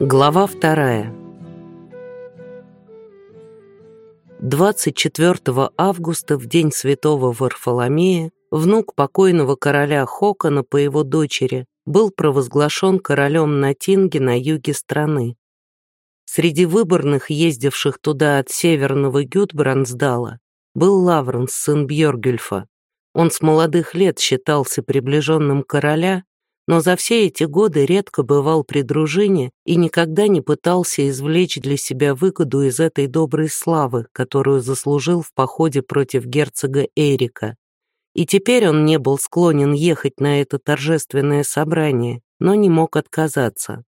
Глава вторая. 24 августа, в день святого Варфоломея, внук покойного короля Хокона по его дочери был провозглашен королем на Тинге на юге страны. Среди выборных, ездивших туда от северного Гюдбрансдала, был Лавренс, сын Бьоргюльфа. Он с молодых лет считался приближенным короля но за все эти годы редко бывал при дружине и никогда не пытался извлечь для себя выгоду из этой доброй славы, которую заслужил в походе против герцога Эрика. И теперь он не был склонен ехать на это торжественное собрание, но не мог отказаться.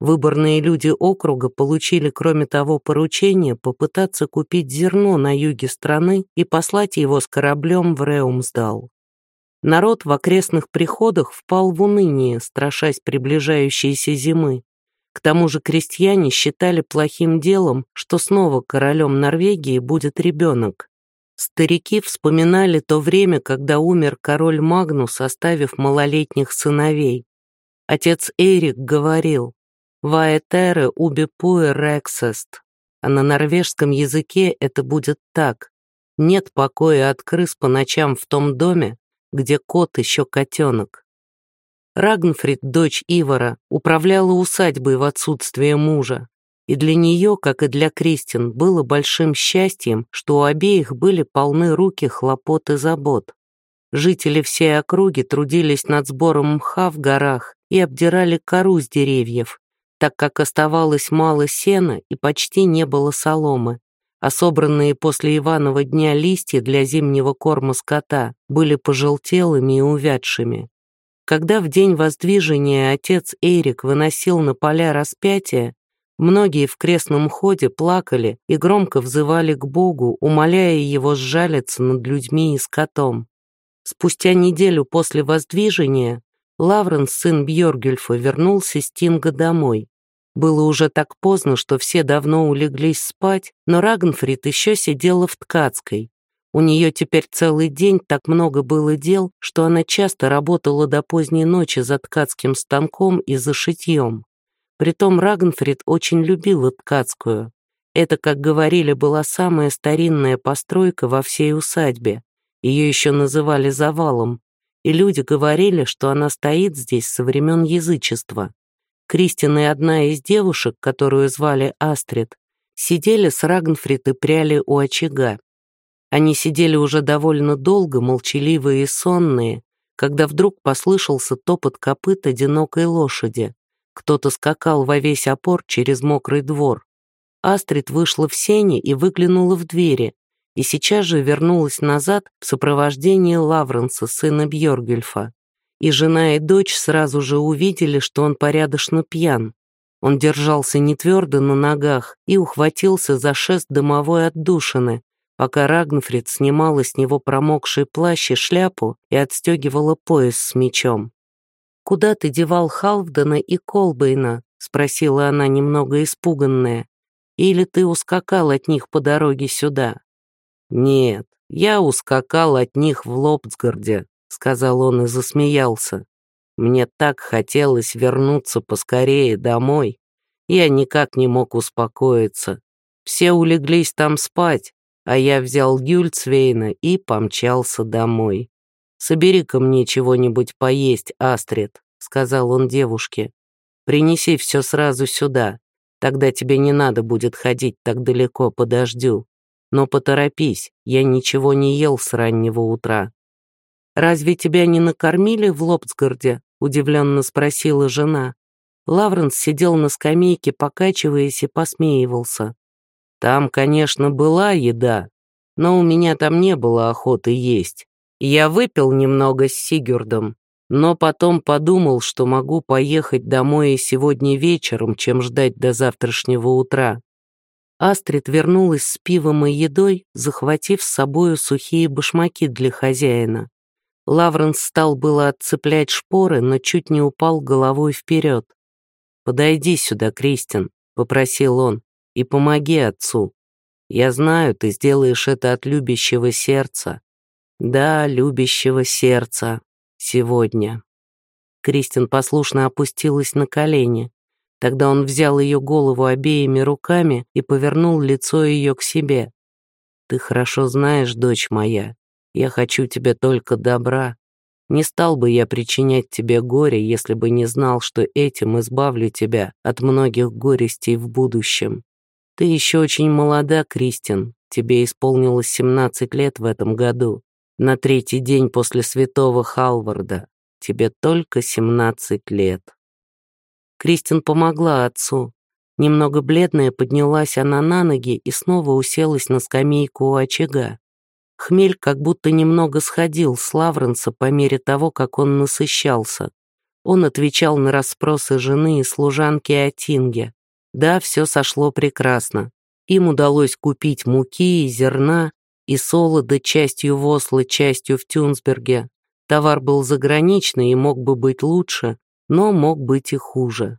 Выборные люди округа получили, кроме того, поручение попытаться купить зерно на юге страны и послать его с кораблем в Реумсдал. Народ в окрестных приходах впал в уныние, страшась приближающейся зимы. К тому же крестьяне считали плохим делом, что снова королем Норвегии будет ребенок. Старики вспоминали то время, когда умер король Магнус, оставив малолетних сыновей. Отец Эрик говорил «Ваэтере уби пуэ рексест», а на норвежском языке это будет так «Нет покоя от крыс по ночам в том доме, где кот еще котенок. Рагнфрид, дочь Ивара, управляла усадьбой в отсутствие мужа, и для нее, как и для Кристин, было большим счастьем, что у обеих были полны руки хлопот и забот. Жители всей округи трудились над сбором мха в горах и обдирали кору с деревьев, так как оставалось мало сена и почти не было соломы а собранные после Иванова дня листья для зимнего корма скота были пожелтелыми и увядшими. Когда в день воздвижения отец Эрик выносил на поля распятия, многие в крестном ходе плакали и громко взывали к Богу, умоляя его сжалиться над людьми и скотом. Спустя неделю после воздвижения Лавренс, сын Бьоргюльфа, вернулся с Тинга домой. Было уже так поздно, что все давно улеглись спать, но Рагнфрид еще сидела в ткацкой. У нее теперь целый день так много было дел, что она часто работала до поздней ночи за ткацким станком и за шитьем. Притом Рагнфрид очень любила ткацкую. Это, как говорили, была самая старинная постройка во всей усадьбе. Ее еще называли завалом, и люди говорили, что она стоит здесь со времен язычества. Кристин и одна из девушек, которую звали Астрид, сидели с Рагнфрид и пряли у очага. Они сидели уже довольно долго, молчаливые и сонные, когда вдруг послышался топот копыт одинокой лошади. Кто-то скакал во весь опор через мокрый двор. Астрид вышла в сени и выглянула в двери, и сейчас же вернулась назад в сопровождении Лавренса, сына Бьоргельфа и жена и дочь сразу же увидели, что он порядочно пьян. Он держался не твердо на ногах и ухватился за шест дымовой отдушины, пока Рагнфрид снимала с него промокший плащ и шляпу и отстегивала пояс с мечом. «Куда ты девал Халвдена и Колбейна?» — спросила она, немного испуганная. «Или ты ускакал от них по дороге сюда?» «Нет, я ускакал от них в Лобцгарде», — сказал он и засмеялся. «Мне так хотелось вернуться поскорее домой. Я никак не мог успокоиться. Все улеглись там спать, а я взял Гюльцвейна и помчался домой. «Собери-ка мне чего-нибудь поесть, Астрид», — сказал он девушке. «Принеси все сразу сюда, тогда тебе не надо будет ходить так далеко по дождю. Но поторопись, я ничего не ел с раннего утра». «Разве тебя не накормили в Лобцгарде?» — удивленно спросила жена. Лавренс сидел на скамейке, покачиваясь и посмеивался. «Там, конечно, была еда, но у меня там не было охоты есть. Я выпил немного с Сигюрдом, но потом подумал, что могу поехать домой и сегодня вечером, чем ждать до завтрашнего утра». Астрид вернулась с пивом и едой, захватив с собою сухие башмаки для хозяина. Лавренс стал было отцеплять шпоры, но чуть не упал головой вперед. «Подойди сюда, Кристин», — попросил он, — «и помоги отцу. Я знаю, ты сделаешь это от любящего сердца. Да, любящего сердца. Сегодня». Кристин послушно опустилась на колени. Тогда он взял ее голову обеими руками и повернул лицо ее к себе. «Ты хорошо знаешь, дочь моя, я хочу тебе только добра. Не стал бы я причинять тебе горе, если бы не знал, что этим избавлю тебя от многих горестей в будущем. Ты еще очень молода, Кристин, тебе исполнилось 17 лет в этом году, на третий день после святого Халварда. Тебе только 17 лет. Кристин помогла отцу. Немного бледная поднялась она на ноги и снова уселась на скамейку у очага. Хмель как будто немного сходил с Лавренса по мере того, как он насыщался. Он отвечал на расспросы жены и служанки о Тинге. Да, все сошло прекрасно. Им удалось купить муки и зерна, и солода частью в Осло, частью в Тюнсберге. Товар был заграничный и мог бы быть лучше, но мог быть и хуже.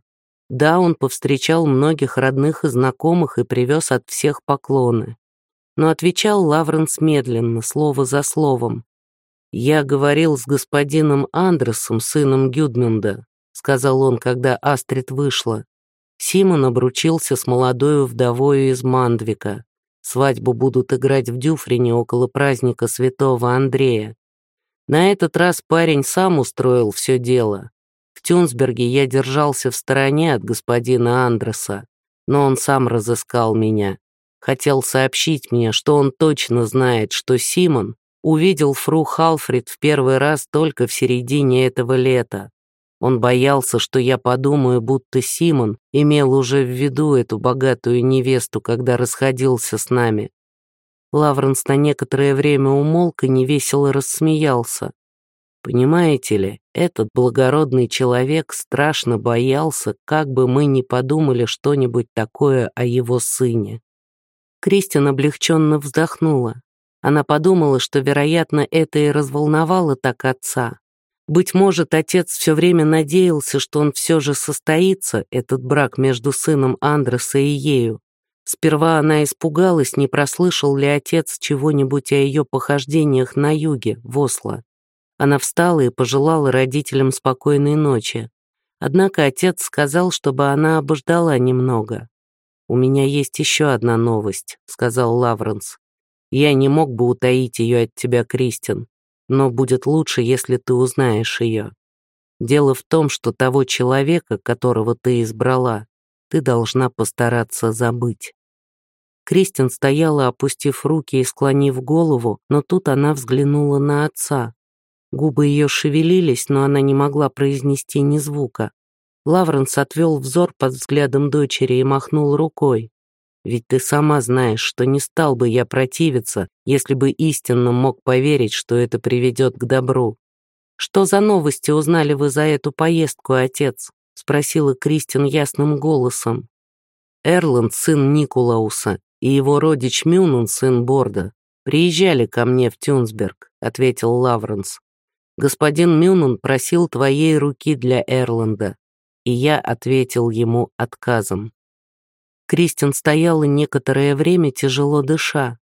Да, он повстречал многих родных и знакомых и привез от всех поклоны но отвечал Лавренс медленно, слово за словом. «Я говорил с господином Андресом, сыном Гюдмюнда», сказал он, когда Астрид вышла. Симон обручился с молодою вдовою из Мандвика. Свадьбу будут играть в Дюфрине около праздника святого Андрея. На этот раз парень сам устроил все дело. В Тюнсберге я держался в стороне от господина Андреса, но он сам разыскал меня. Хотел сообщить мне, что он точно знает, что Симон увидел фру Халфрид в первый раз только в середине этого лета. Он боялся, что я подумаю, будто Симон имел уже в виду эту богатую невесту, когда расходился с нами. Лавренс на некоторое время умолк и невесело рассмеялся. Понимаете ли, этот благородный человек страшно боялся, как бы мы ни подумали что-нибудь такое о его сыне. Кристин облегченно вздохнула. Она подумала, что, вероятно, это и разволновало так отца. Быть может, отец все время надеялся, что он все же состоится, этот брак между сыном Андреса и ею. Сперва она испугалась, не прослышал ли отец чего-нибудь о ее похождениях на юге, в Осло. Она встала и пожелала родителям спокойной ночи. Однако отец сказал, чтобы она обождала немного. «У меня есть еще одна новость», — сказал Лавренс. «Я не мог бы утаить ее от тебя, Кристин, но будет лучше, если ты узнаешь ее. Дело в том, что того человека, которого ты избрала, ты должна постараться забыть». Кристин стояла, опустив руки и склонив голову, но тут она взглянула на отца. Губы ее шевелились, но она не могла произнести ни звука. Лавренс отвел взор под взглядом дочери и махнул рукой. «Ведь ты сама знаешь, что не стал бы я противиться, если бы истинно мог поверить, что это приведет к добру. Что за новости узнали вы за эту поездку, отец?» — спросила Кристин ясным голосом. Эрланд, сын Никулауса, и его родич Мюнун, сын Борда, приезжали ко мне в Тюнсберг», — ответил Лавренс. «Господин Мюнун просил твоей руки для Эрланда и я ответил ему отказом. Кристин стояла некоторое время, тяжело дыша.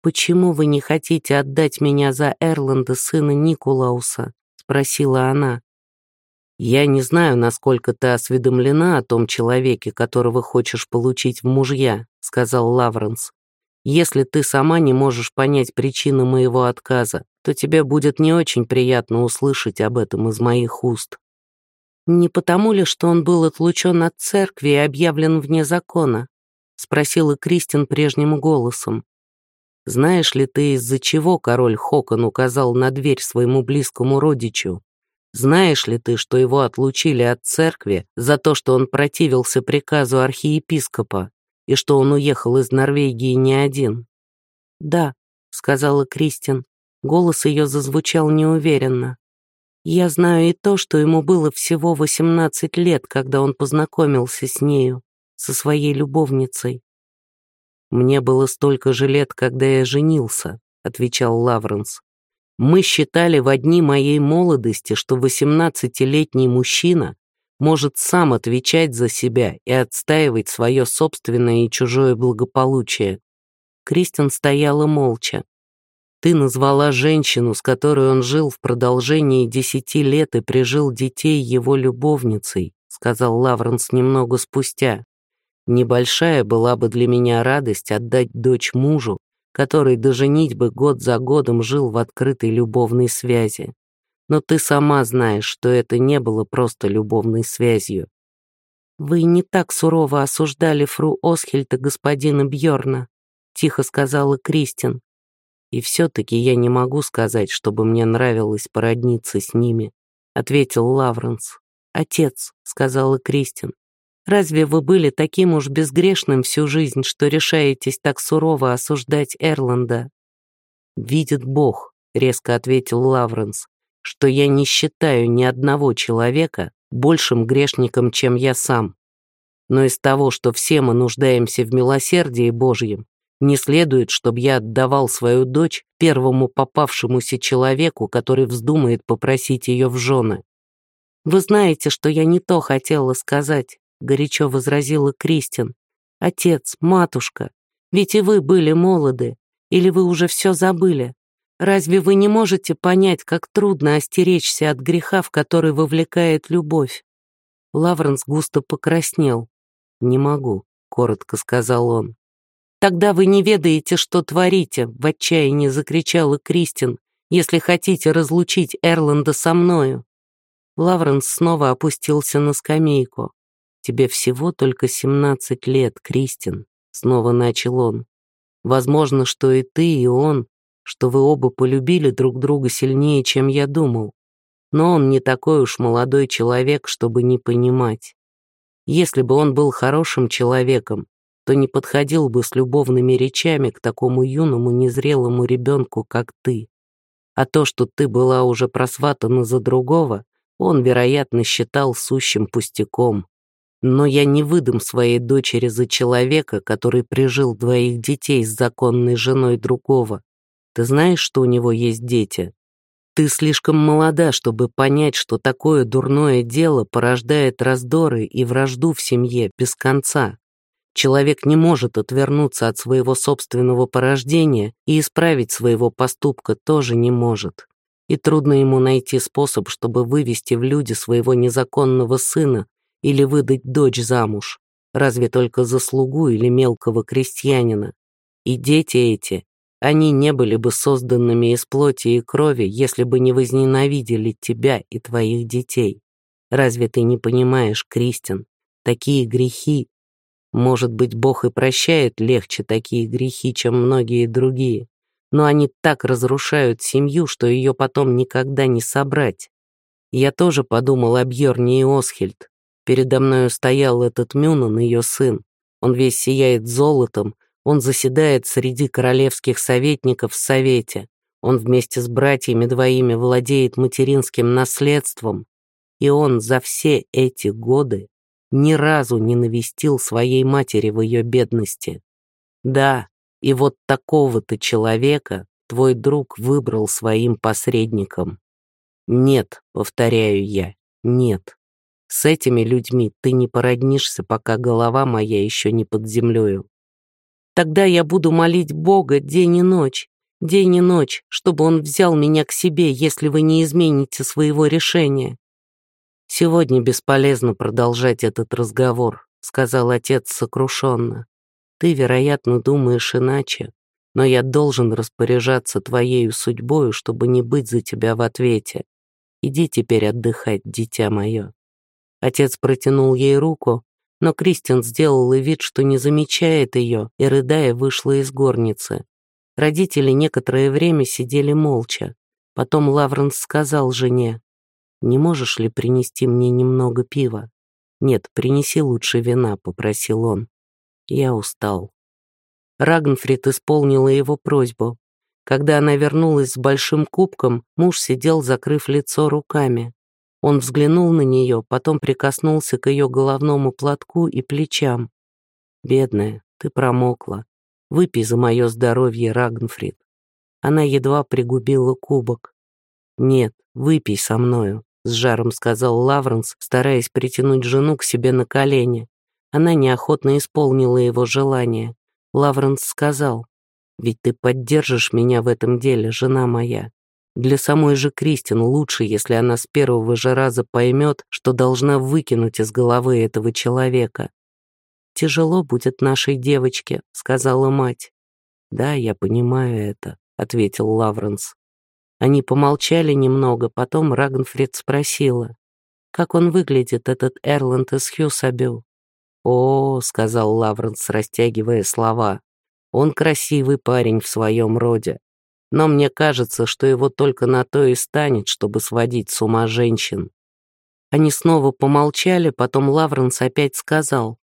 «Почему вы не хотите отдать меня за Эрланда, сына Никулауса?» — спросила она. «Я не знаю, насколько ты осведомлена о том человеке, которого хочешь получить в мужья», — сказал Лавренс. «Если ты сама не можешь понять причину моего отказа, то тебе будет не очень приятно услышать об этом из моих уст». «Не потому ли, что он был отлучен от церкви и объявлен вне закона?» — спросила Кристин прежним голосом. «Знаешь ли ты, из-за чего король Хокон указал на дверь своему близкому родичу? Знаешь ли ты, что его отлучили от церкви за то, что он противился приказу архиепископа и что он уехал из Норвегии не один?» «Да», — сказала Кристин. Голос ее зазвучал неуверенно. Я знаю и то, что ему было всего 18 лет, когда он познакомился с нею, со своей любовницей. «Мне было столько же лет, когда я женился», — отвечал Лавренс. «Мы считали в одни моей молодости, что 18-летний мужчина может сам отвечать за себя и отстаивать свое собственное и чужое благополучие». Кристин стояла молча. Ты назвала женщину, с которой он жил в продолжении десяти лет и прижил детей его любовницей, сказал Лавренс немного спустя. Небольшая была бы для меня радость отдать дочь мужу, который до женитьбы год за годом жил в открытой любовной связи. Но ты сама знаешь, что это не было просто любовной связью. «Вы не так сурово осуждали фру Осхельта господина Бьорна», — тихо сказала Кристин. «И все-таки я не могу сказать, чтобы мне нравилось породниться с ними», — ответил Лавренс. «Отец», — сказала Кристин, Разве вы были таким уж безгрешным всю жизнь, что решаетесь так сурово осуждать Эрланда?» «Видит Бог», — резко ответил Лавренс, «что я не считаю ни одного человека большим грешником, чем я сам. Но из того, что все мы нуждаемся в милосердии Божьем, не следует, чтобы я отдавал свою дочь первому попавшемуся человеку, который вздумает попросить ее в жены. Вы знаете, что я не то хотела сказать. — горячо возразила Кристин. «Отец, матушка, ведь и вы были молоды, или вы уже все забыли? Разве вы не можете понять, как трудно остеречься от греха, в который вовлекает любовь?» Лавренс густо покраснел. «Не могу», — коротко сказал он. «Тогда вы не ведаете, что творите», — в отчаянии закричала Кристин, «если хотите разлучить Эрланда со мною». Лавренс снова опустился на скамейку. «Тебе всего только семнадцать лет, Кристин», — снова начал он. «Возможно, что и ты, и он, что вы оба полюбили друг друга сильнее, чем я думал. Но он не такой уж молодой человек, чтобы не понимать. Если бы он был хорошим человеком, то не подходил бы с любовными речами к такому юному незрелому ребенку, как ты. А то, что ты была уже просватана за другого, он, вероятно, считал сущим пустяком. Но я не выдам своей дочери за человека, который прижил двоих детей с законной женой другого. Ты знаешь, что у него есть дети? Ты слишком молода, чтобы понять, что такое дурное дело порождает раздоры и вражду в семье без конца. Человек не может отвернуться от своего собственного порождения и исправить своего поступка тоже не может. И трудно ему найти способ, чтобы вывести в люди своего незаконного сына, или выдать дочь замуж, разве только за слугу или мелкого крестьянина. И дети эти, они не были бы созданными из плоти и крови, если бы не возненавидели тебя и твоих детей. Разве ты не понимаешь, Кристин, такие грехи? Может быть, Бог и прощает легче такие грехи, чем многие другие, но они так разрушают семью, что ее потом никогда не собрать. Я тоже подумал об Йорне и Осхельд, Передо мною стоял этот Мюнан, ее сын. Он весь сияет золотом, он заседает среди королевских советников в совете. Он вместе с братьями двоими владеет материнским наследством. И он за все эти годы ни разу не навестил своей матери в ее бедности. Да, и вот такого-то человека твой друг выбрал своим посредником. Нет, повторяю я, нет. С этими людьми ты не породнишься, пока голова моя еще не под землею. Тогда я буду молить Бога день и ночь, день и ночь, чтобы он взял меня к себе, если вы не измените своего решения. Сегодня бесполезно продолжать этот разговор, сказал отец сокрушенно. Ты, вероятно, думаешь иначе, но я должен распоряжаться твоею судьбою, чтобы не быть за тебя в ответе. Иди теперь отдыхать, дитя мое. Отец протянул ей руку, но Кристин сделала вид, что не замечает ее, и, рыдая, вышла из горницы. Родители некоторое время сидели молча. Потом Лавренс сказал жене, «Не можешь ли принести мне немного пива?» «Нет, принеси лучше вина», — попросил он. Я устал. Рагнфрид исполнила его просьбу. Когда она вернулась с большим кубком, муж сидел, закрыв лицо руками. Он взглянул на нее, потом прикоснулся к ее головному платку и плечам. «Бедная, ты промокла. Выпей за мое здоровье, Рагнфрид». Она едва пригубила кубок. «Нет, выпей со мною», — с жаром сказал Лавренс, стараясь притянуть жену к себе на колени. Она неохотно исполнила его желание. Лавренс сказал, «Ведь ты поддержишь меня в этом деле, жена моя. Для самой же Кристин лучше, если она с первого же раза поймет, что должна выкинуть из головы этого человека. «Тяжело будет нашей девочке», — сказала мать. «Да, я понимаю это», — ответил Лавренс. Они помолчали немного, потом Рагнфрид спросила, «Как он выглядит, этот Эрланд из Хьюсабю?» «О», — сказал Лавренс, растягивая слова, «он красивый парень в своем роде, но мне кажется, что его только на то и станет, чтобы сводить с ума женщин». Они снова помолчали, потом Лавренс опять сказал,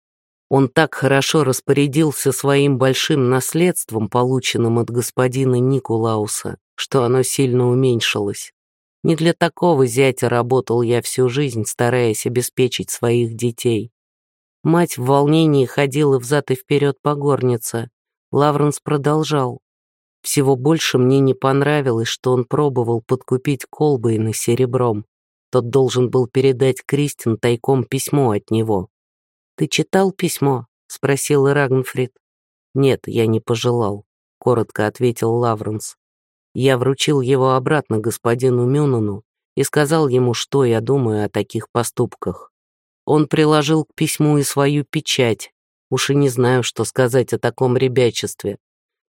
он так хорошо распорядился своим большим наследством, полученным от господина Никулауса, что оно сильно уменьшилось. Не для такого зятя работал я всю жизнь, стараясь обеспечить своих детей. Мать в волнении ходила взад и вперед по горнице. Лавренс продолжал. Всего больше мне не понравилось, что он пробовал подкупить Колбейна серебром. Тот должен был передать Кристин тайком письмо от него. «Ты читал письмо?» — спросил Рагнфрид. «Нет, я не пожелал», — коротко ответил Лавренс. Я вручил его обратно господину Мюнану и сказал ему, что я думаю о таких поступках. Он приложил к письму и свою печать. Уж и не знаю, что сказать о таком ребячестве.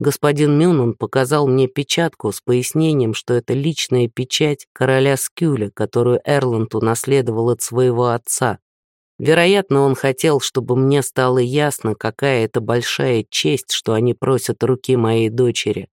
Господин Мюнан показал мне печатку с пояснением, что это личная печать короля Скюля, которую Эрланд унаследовал от своего отца. Вероятно, он хотел, чтобы мне стало ясно, какая это большая честь, что они просят руки моей дочери.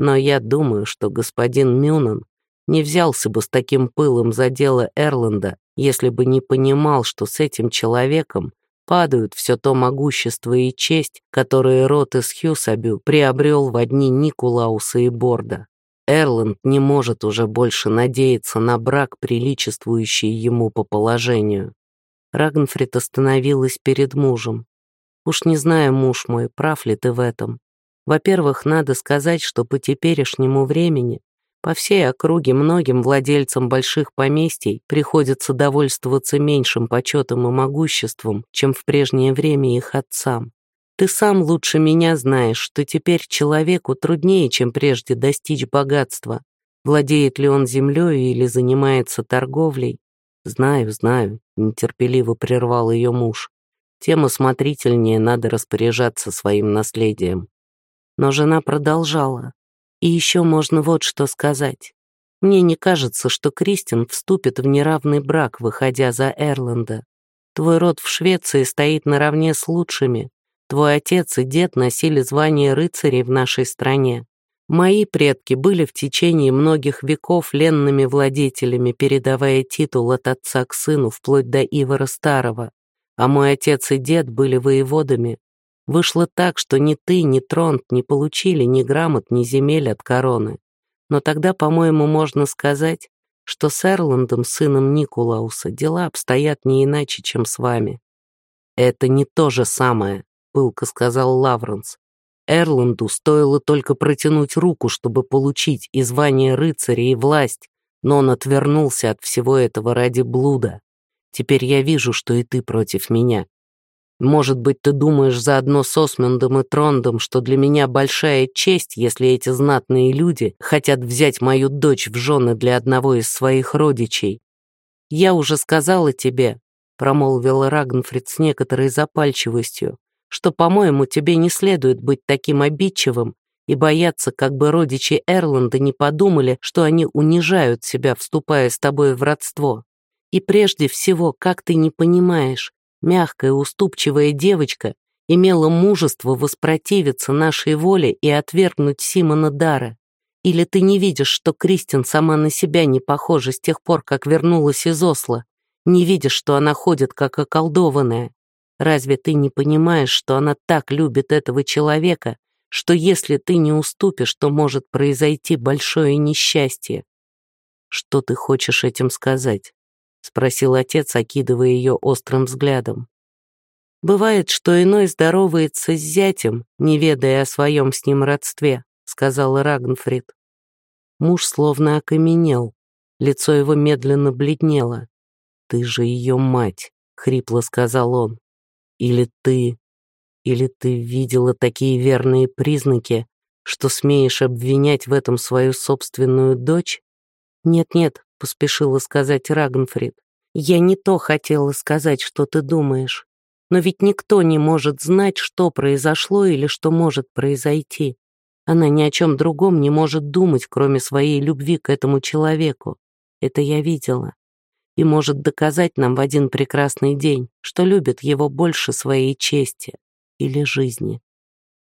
Но я думаю, что господин Мюнан не взялся бы с таким пылом за дело Эрланда, если бы не понимал, что с этим человеком падают все то могущество и честь, которые род из Хьюсабю приобрел в одни Никулауса и Борда. Эрланд не может уже больше надеяться на брак, приличествующий ему по положению. Рагнфрид остановилась перед мужем. «Уж не знаю, муж мой, прав ли ты в этом. Во-первых, надо сказать, что по теперешнему времени по всей округе многим владельцам больших поместий приходится довольствоваться меньшим почетом и могуществом, чем в прежнее время их отцам. Ты сам лучше меня знаешь, что теперь человеку труднее, чем прежде, достичь богатства. Владеет ли он землей или занимается торговлей, «Знаю, знаю», — нетерпеливо прервал ее муж. «Тем осмотрительнее надо распоряжаться своим наследием». Но жена продолжала. «И еще можно вот что сказать. Мне не кажется, что Кристин вступит в неравный брак, выходя за Эрланда. Твой род в Швеции стоит наравне с лучшими. Твой отец и дед носили звание рыцарей в нашей стране. Мои предки были в течение многих веков ленными владетелями, передавая титул от отца к сыну вплоть до Ивара Старого, а мой отец и дед были воеводами. Вышло так, что ни ты, ни Тронт не получили ни грамот, ни земель от короны. Но тогда, по-моему, можно сказать, что с Эрландом, сыном Никулауса, дела обстоят не иначе, чем с вами. «Это не то же самое», — пылко сказал Лавренс. Эрланду стоило только протянуть руку, чтобы получить и звание рыцаря, и власть, но он отвернулся от всего этого ради блуда. Теперь я вижу, что и ты против меня. Может быть, ты думаешь заодно с Осмендом и Трондом, что для меня большая честь, если эти знатные люди хотят взять мою дочь в жены для одного из своих родичей. Я уже сказала тебе, промолвил Рагнфрид с некоторой запальчивостью, что, по-моему, тебе не следует быть таким обидчивым и бояться, как бы родичи Эрланда не подумали, что они унижают себя, вступая с тобой в родство. И прежде всего, как ты не понимаешь, мягкая, уступчивая девочка имела мужество воспротивиться нашей воле и отвергнуть Симона Дара. Или ты не видишь, что Кристин сама на себя не похожа с тех пор, как вернулась из Осла? Не видишь, что она ходит как околдованная? Разве ты не понимаешь, что она так любит этого человека, что если ты не уступишь, то может произойти большое несчастье? Что ты хочешь этим сказать? Спросил отец, окидывая ее острым взглядом. Бывает, что иной здоровается с зятем, не ведая о своем с ним родстве, сказал Рагнфрид. Муж словно окаменел, лицо его медленно бледнело. «Ты же ее мать», — хрипло сказал он. Или ты... Или ты видела такие верные признаки, что смеешь обвинять в этом свою собственную дочь? «Нет-нет», — поспешила сказать Рагнфрид, «я не то хотела сказать, что ты думаешь. Но ведь никто не может знать, что произошло или что может произойти. Она ни о чем другом не может думать, кроме своей любви к этому человеку. Это я видела. И может доказать нам в один прекрасный день, что любит его больше своей чести или жизни.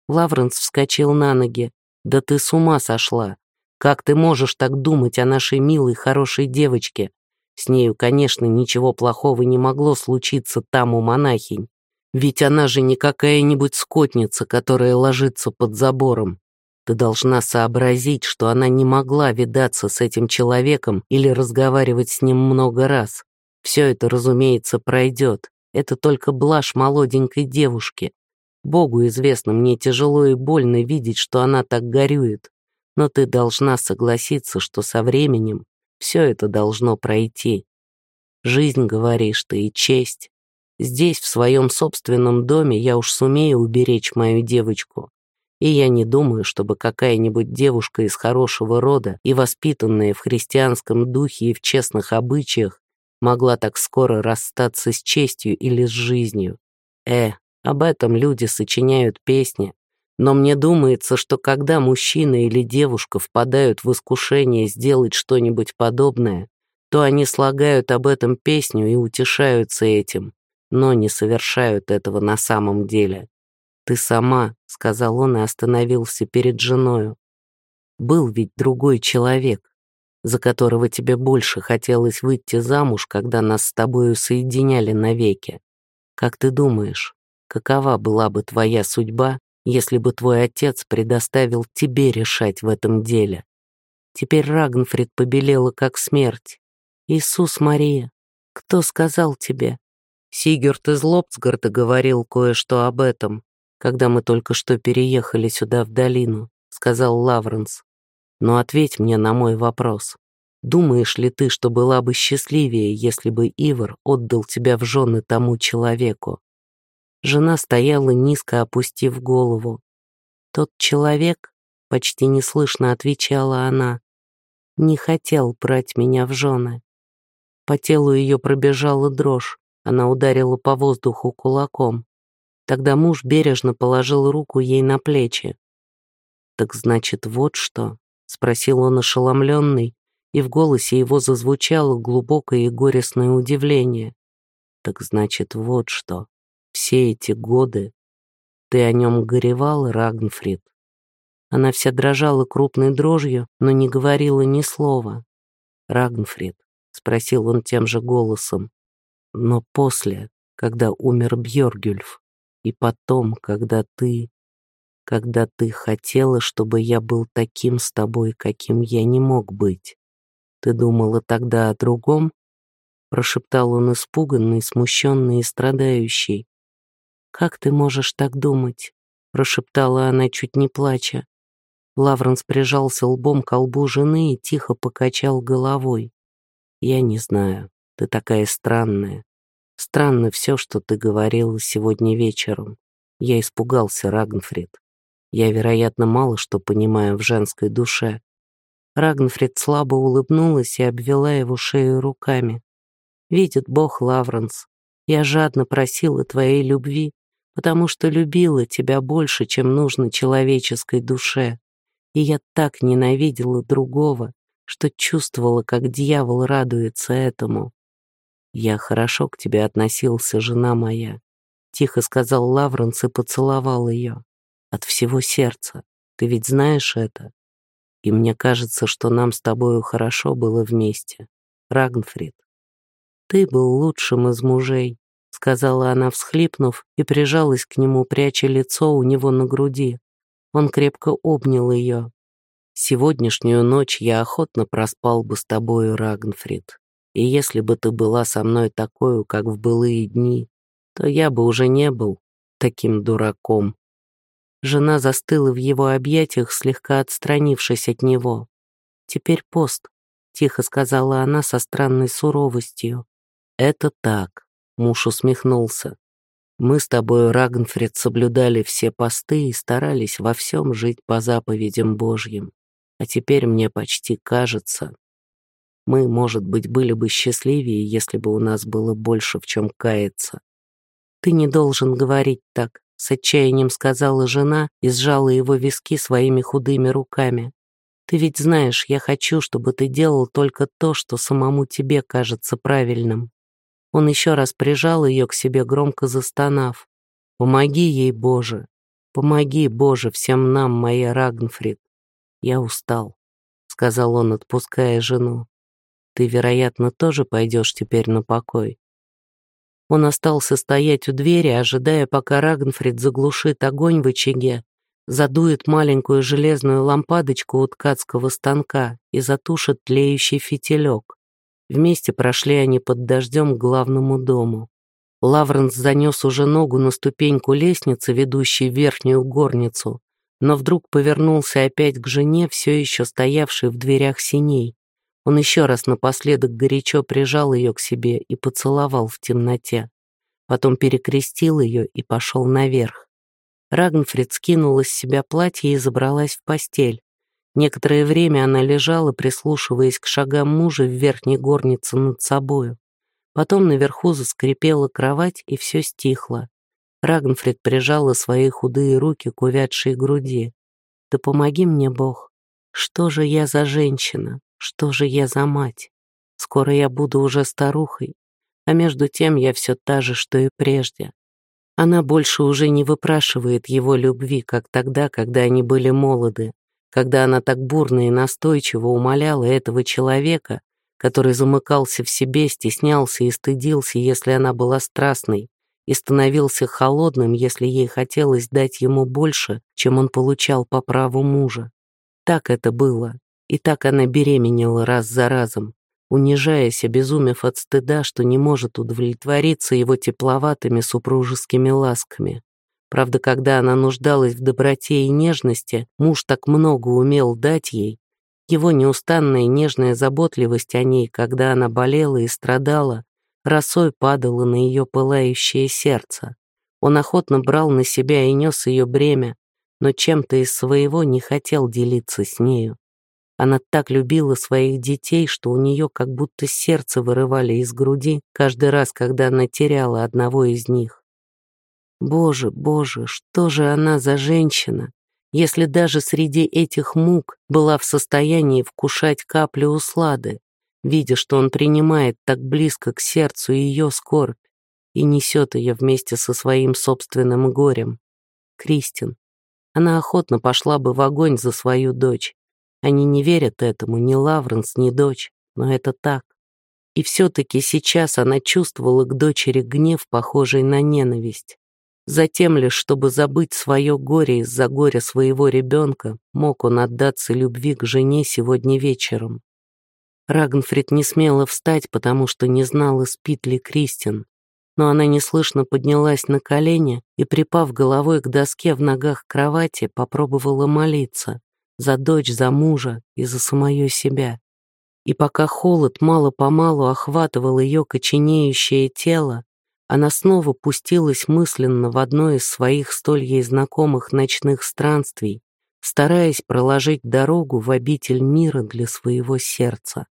Лавренс вскочил на ноги. «Да ты с ума сошла! Как ты можешь так думать о нашей милой, хорошей девочке? С нею, конечно, ничего плохого не могло случиться там у монахинь. Ведь она же не какая-нибудь скотница, которая ложится под забором. Ты должна сообразить, что она не могла видаться с этим человеком или разговаривать с ним много раз. Все это, разумеется, пройдет. Это только блажь молоденькой девушки. Богу известно, мне тяжело и больно видеть, что она так горюет. Но ты должна согласиться, что со временем все это должно пройти. Жизнь, говоришь ты, и честь. Здесь, в своем собственном доме, я уж сумею уберечь мою девочку. И я не думаю, чтобы какая-нибудь девушка из хорошего рода и воспитанная в христианском духе и в честных обычаях могла так скоро расстаться с честью или с жизнью. Э, об этом люди сочиняют песни. Но мне думается, что когда мужчина или девушка впадают в искушение сделать что-нибудь подобное, то они слагают об этом песню и утешаются этим, но не совершают этого на самом деле. «Ты сама», — сказал он и остановился перед женою. «Был ведь другой человек, за которого тебе больше хотелось выйти замуж, когда нас с тобою соединяли навеки. Как ты думаешь, какова была бы твоя судьба, если бы твой отец предоставил тебе решать в этом деле?» Теперь Рагнфрид побелела, как смерть. «Иисус Мария, кто сказал тебе?» Сигурд из Лопцгарда говорил кое-что об этом, когда мы только что переехали сюда, в долину», — сказал Лавренс. «Но ответь мне на мой вопрос. Думаешь ли ты, что была бы счастливее, если бы Ивар отдал тебя в жены тому человеку?» Жена стояла низко, опустив голову. «Тот человек», — почти неслышно отвечала она, — «не хотел брать меня в жены». По телу ее пробежала дрожь, она ударила по воздуху кулаком. Тогда муж бережно положил руку ей на плечи. «Так значит, вот что?» — спросил он ошеломленный, и в голосе его зазвучало глубокое и горестное удивление. «Так значит, вот что. Все эти годы ты о нем горевал, Рагнфрид?» Она вся дрожала крупной дрожью, но не говорила ни слова. «Рагнфрид», — спросил он тем же голосом, — «но после, когда умер Бьоргюльф, и потом, когда ты... Когда ты хотела, чтобы я был таким с тобой, каким я не мог быть. Ты думала тогда о другом? Прошептал он испуганный, смущенный и страдающий. «Как ты можешь так думать?» Прошептала она, чуть не плача. Лавренс прижался лбом к лбу жены и тихо покачал головой. «Я не знаю, ты такая странная. Странно все, что ты говорила сегодня вечером. Я испугался, Рагнфрид. Я, вероятно, мало что понимаю в женской душе. Рагнфрид слабо улыбнулась и обвела его шею руками. «Видит Бог, Лавренс, я жадно просила твоей любви, потому что любила тебя больше, чем нужно человеческой душе. И я так ненавидела другого, что чувствовала, как дьявол радуется этому. «Я хорошо к тебе относился, жена моя», — тихо сказал Лавренс и поцеловал ее. «От всего сердца. Ты ведь знаешь это? И мне кажется, что нам с тобою хорошо было вместе. Рагнфрид, ты был лучшим из мужей», — сказала она, всхлипнув, и прижалась к нему, пряча лицо у него на груди. Он крепко обнял ее. «Сегодняшнюю ночь я охотно проспал бы с тобою, Рагнфрид. И если бы ты была со мной такой, как в былые дни, то я бы уже не был таким дураком. Жена застыла в его объятиях, слегка отстранившись от него. «Теперь пост», — тихо сказала она со странной суровостью. «Это так», — муж усмехнулся. «Мы с тобой, Рагнфрид, соблюдали все посты и старались во всем жить по заповедям Божьим. А теперь мне почти кажется, Мы, может быть, были бы счастливее, если бы у нас было больше в чем каяться. Ты не должен говорить так, с отчаянием сказала жена и сжала его виски своими худыми руками. Ты ведь знаешь, я хочу, чтобы ты делал только то, что самому тебе кажется правильным. Он еще раз прижал ее к себе, громко застонав. «Помоги ей, Боже! Помоги, Боже, всем нам, моя Рагнфрид! Я устал», — сказал он, отпуская жену. «Ты, вероятно, тоже пойдешь теперь на покой». Он остался стоять у двери, ожидая, пока Рагнфрид заглушит огонь в очаге, задует маленькую железную лампадочку у ткацкого станка и затушит тлеющий фитилек. Вместе прошли они под дождем к главному дому. Лавренс занес уже ногу на ступеньку лестницы, ведущей в верхнюю горницу, но вдруг повернулся опять к жене, все еще стоявшей в дверях синей. Он еще раз напоследок горячо прижал ее к себе и поцеловал в темноте. Потом перекрестил ее и пошел наверх. Рагнфрид скинула с себя платье и забралась в постель. Некоторое время она лежала, прислушиваясь к шагам мужа в верхней горнице над собою. Потом наверху заскрипела кровать, и все стихло. Рагнфрид прижала свои худые руки к увядшей груди. «Да помоги мне, Бог! Что же я за женщина? Что же я за мать? Скоро я буду уже старухой, а между тем я все та же, что и прежде. Она больше уже не выпрашивает его любви, как тогда, когда они были молоды, когда она так бурно и настойчиво умоляла этого человека, который замыкался в себе, стеснялся и стыдился, если она была страстной, и становился холодным, если ей хотелось дать ему больше, чем он получал по праву мужа. Так это было, и так она беременела раз за разом, унижаясь, обезумев от стыда, что не может удовлетвориться его тепловатыми супружескими ласками. Правда, когда она нуждалась в доброте и нежности, муж так много умел дать ей, его неустанная нежная заботливость о ней, когда она болела и страдала, росой падала на ее пылающее сердце. Он охотно брал на себя и нес ее бремя, но чем-то из своего не хотел делиться с нею. Она так любила своих детей, что у нее как будто сердце вырывали из груди каждый раз, когда она теряла одного из них. Боже, боже, что же она за женщина, если даже среди этих мук была в состоянии вкушать каплю услады, видя, что он принимает так близко к сердцу ее скорбь и несет ее вместе со своим собственным горем. Кристин. Она охотно пошла бы в огонь за свою дочь. Они не верят этому, ни Лавренс, ни дочь, но это так. И все-таки сейчас она чувствовала к дочери гнев, похожий на ненависть. Затем лишь, чтобы забыть свое горе из-за горя своего ребенка, мог он отдаться любви к жене сегодня вечером. Рагнфрид не смела встать, потому что не знала, спит ли Кристин. Но она неслышно поднялась на колени и, припав головой к доске в ногах кровати, попробовала молиться за дочь, за мужа и за самое себя. И пока холод мало-помалу охватывал ее коченеющее тело, она снова пустилась мысленно в одно из своих столь ей знакомых ночных странствий, стараясь проложить дорогу в обитель мира для своего сердца.